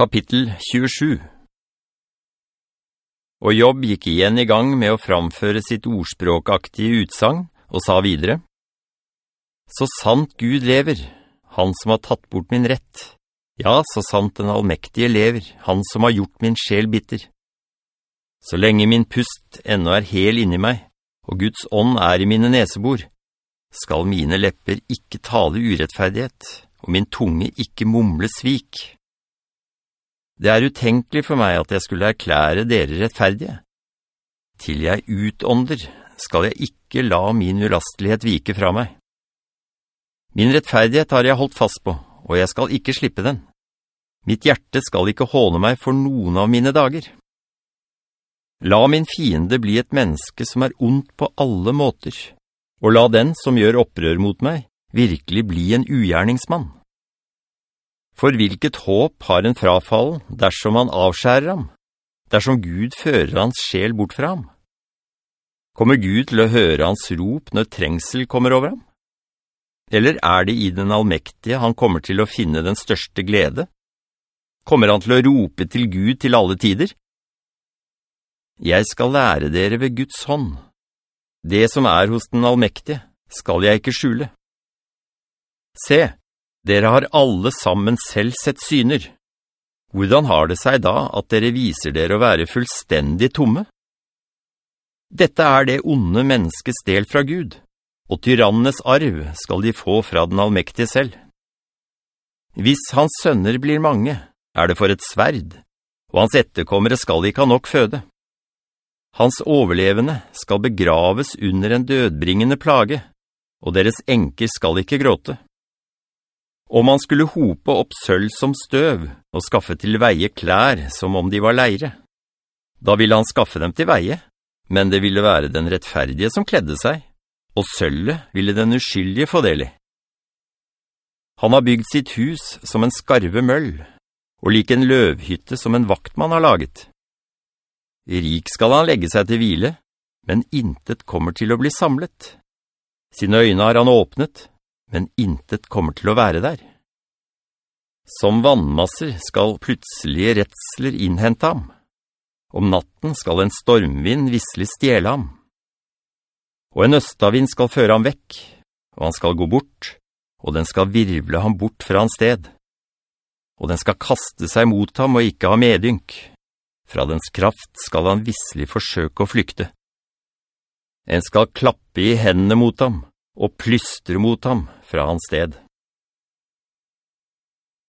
Kapittel 27 Og Jobb gikk igjen i gang med å framføre sitt ordspråkaktige utsang, og sa videre, «Så sant Gud lever, han som har tatt bort min rett, ja, så sant den allmektige lever, han som har gjort min sjel bitter. Så lenge min pust ennå er hel inni meg, og Guds ånd er i mine nesebor, skal mine lepper ikke tale urettferdighet, og min tunge ikke mumle svik.» Det er utenkelig for meg at jeg skulle erklære dere rettferdige. Til jeg utånder, skal jeg ikke la min ulastelighet vike fra meg. Min rettferdighet har jeg holdt fast på, og jeg skal ikke slippe den. Mitt hjerte skal ikke håne meg for noen av mine dager. La min fiende bli et menneske som er ondt på alle måter, og la den som gjør opprør mot meg virkelig bli en ugjerningsmann. For hvilket håp har en frafall dersom han avskjærer ham, dersom Gud fører hans sjel bort fra ham? Kommer Gud til å høre hans rop når trengsel kommer over ham? Eller er det i den allmektige han kommer til å finne den største glede? Kommer han til å rope til Gud til alle tider? Jeg skal lære dere ved Guds hånd. Det som er hos den allmektige skal jeg ikke skjule. Se, dere har alle sammen selv sett syner. Hvordan har det seg da at dere viser dere å være fullstendig tomme? Dette er det onde menneskets del fra Gud, og tyrannenes arv skal de få fra den allmektige selv. Hvis hans sønner blir mange, er det for et sverd, og hans etterkommere skal ikke ha nok føde. Hans overlevende skal begraves under en dødbringende plage, og deres enker skal ikke gråte. Om han skulle hope opp sølv som støv og skaffe til veie klær som om de var leire. Da ville han skaffe dem til veie, men det ville være den rettferdige som kledde seg, og sølvet ville den uskyldige få del i. Han har bygd sitt hus som en skarve møll, og lik en løvhytte som en vaktmann har laget. Rik skal han legge seg til hvile, men intet kommer til å bli samlet. Sine øyne har han åpnet, men intet kommer til å være der. Som vannmasser skal plutselige retsler innhente ham. Om natten skal en stormvind visselig stjele ham. Og en østavind skal føre ham vekk, og han skal gå bort, og den skal virvle ham bort fra hans sted. Og den skal kaste seg mot ham og ikke ha medynk. Fra dens kraft skal han visselig forsøke å flykte. En skal klappe i hendene mot ham, og plystre mot ham fra hans sted.